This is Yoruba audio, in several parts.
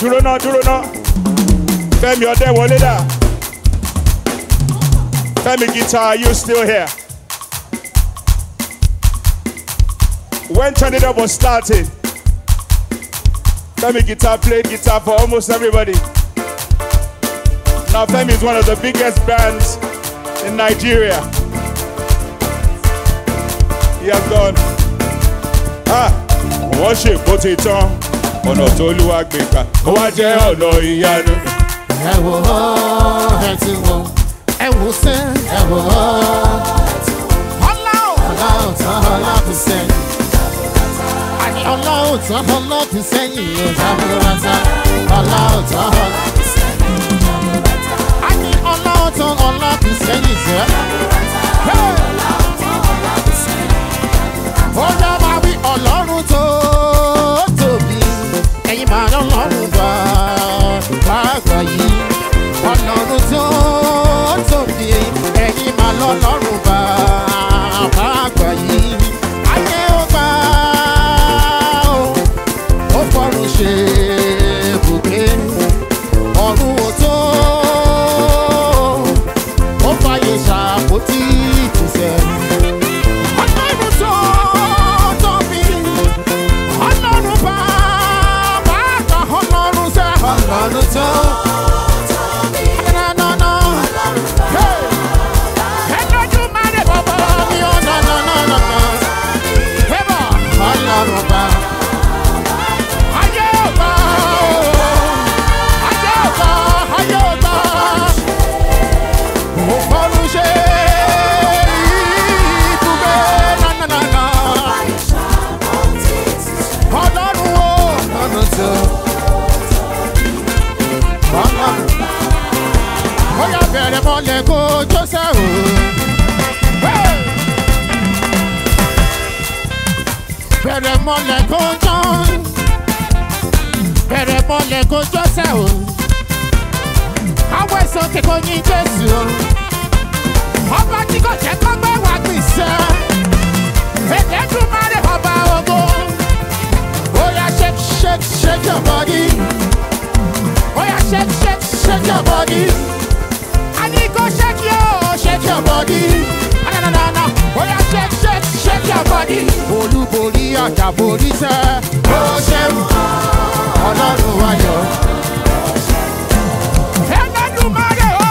dúró now, dúró náà Fẹ́mi Ọdẹ́wọlé dà Fẹ́mi guitar are you still here? When Turn It Up was starting, Femi guitar played guitar for almost everybody. Now Femi is one of the biggest bands in Nigeria. He has gone. Ah, worship, put it on. ọ̀nà tó lúwa gbé gbà kó wá jẹ́ ọ̀nà ìyanu. ẹ wò ó ẹ ti wò ẹ wò sẹ́ ẹ wò ó ọlá ọ̀tán ọlá kù sẹ́yìn ọlá ọ̀tán ọlá kù sẹ́yìn ọ̀tá bùrọ̀tà ọlá ọ̀tán ọlá. ọlọ́run. wọlé kó jọ́sẹ̀ o. bẹ̀rẹ̀ mọ́lẹ̀ kó jọ́ bẹ̀rẹ̀ mọ́lẹ̀ kó jọ́sẹ̀ o. àwọn èso kẹkọọ yín jésù o. ọba tí kò jẹ́ kọ́gbẹ́ wà borí. olúborí àjàborí sẹ́. ó ṣeun ọlọ́run ayọ̀. ẹlẹ́dùnmáyé o.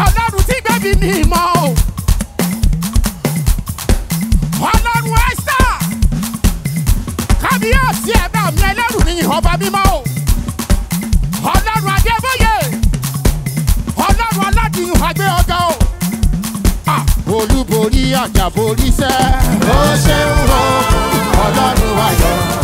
ọlọ́run tí ni ìmọ̀ àjàborí sẹ́. ó ṣeun o ọlọ́run ayọ̀.